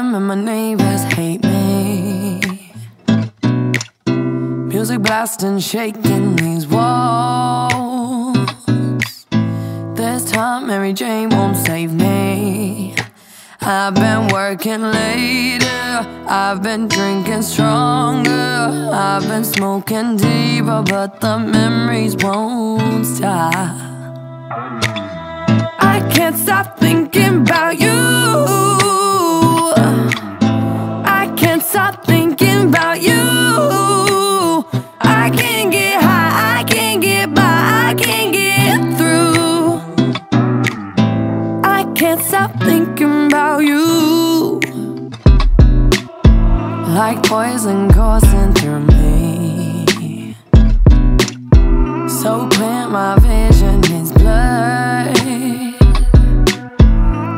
them and my neighbors hate me. Music blasting, shaking these walls. This time, Mary Jane won't save me. I've been working later, I've been drinking stronger, I've been smoking deeper, but the memories won't stop. I can't stop thinking about you. Can't stop thinking about you. Like poison coursing through me. So clear, my vision is blurred.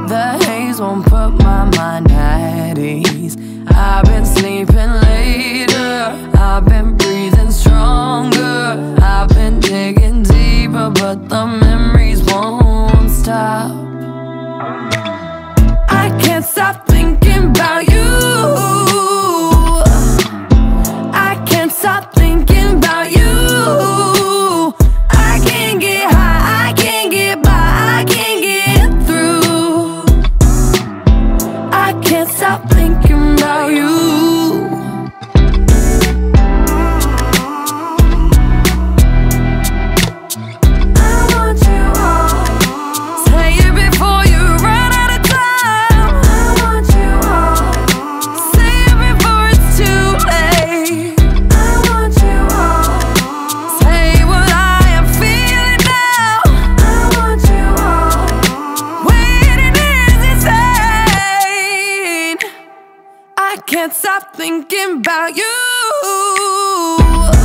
The haze won't put my mind at ease. I've been sleeping later, I've been breathing stronger, I've been digging deeper, but the memories won't stop. Can't stop thinking about you. I can't stop thinking about you. I can't get high, I can't get by, I can't get through. I can't stop thinking about you. can't stop thinking about you.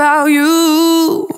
about you.